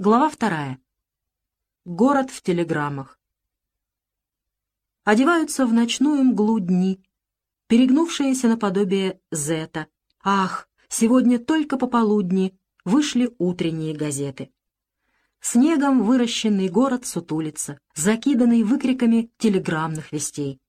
Глава вторая. Город в телеграммах. Одеваются в ночную мглу дни, перегнувшиеся наподобие зета. Ах, сегодня только пополудни вышли утренние газеты. Снегом выращенный город сутулится, закиданный выкриками телеграммных вестей.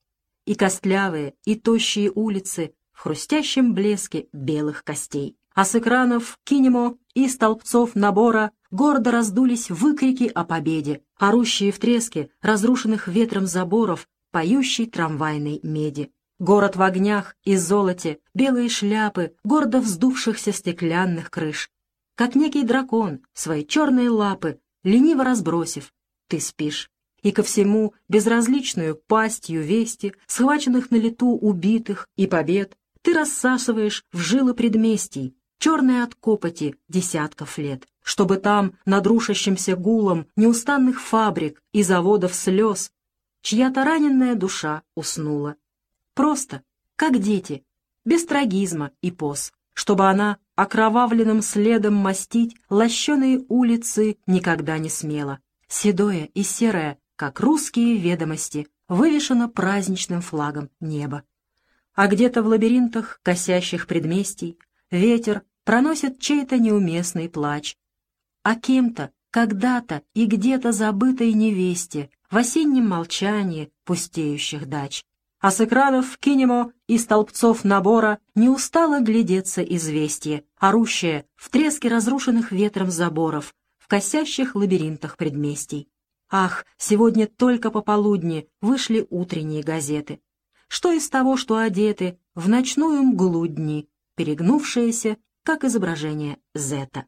И костлявые, и тощие улицы в хрустящем блеске белых костей а с экранов кинемо и столбцов набора гордо раздулись выкрики о победе, орущие в треске разрушенных ветром заборов, поющей трамвайной меди. Город в огнях и золоте, белые шляпы, гордо вздувшихся стеклянных крыш. Как некий дракон, свои черные лапы, лениво разбросив, ты спишь. И ко всему безразличную пастью вести, схваченных на лету убитых и побед, ты рассасываешь в жилы предместий, черные от копоти десятков лет, чтобы там, над рушащимся гулом неустанных фабрик и заводов слез, чья-то раненная душа уснула. Просто, как дети, без трагизма и поз, чтобы она окровавленным следом мастить лощеные улицы никогда не смела. Седое и серое, как русские ведомости, вывешено праздничным флагом небо. А где-то в лабиринтах косящих предместий ветер проносит чей-то неуместный плач. А кем-то, когда-то и где-то забытой невесте в осеннем молчании пустеющих дач. А с экранов кинемо и столбцов набора не устало глядеться известие, орущее в треске разрушенных ветром заборов, в косящих лабиринтах предместий. Ах, сегодня только пополудни вышли утренние газеты. Что из того, что одеты в ночную мглу дни, перегнувшиеся, как изображение Зета.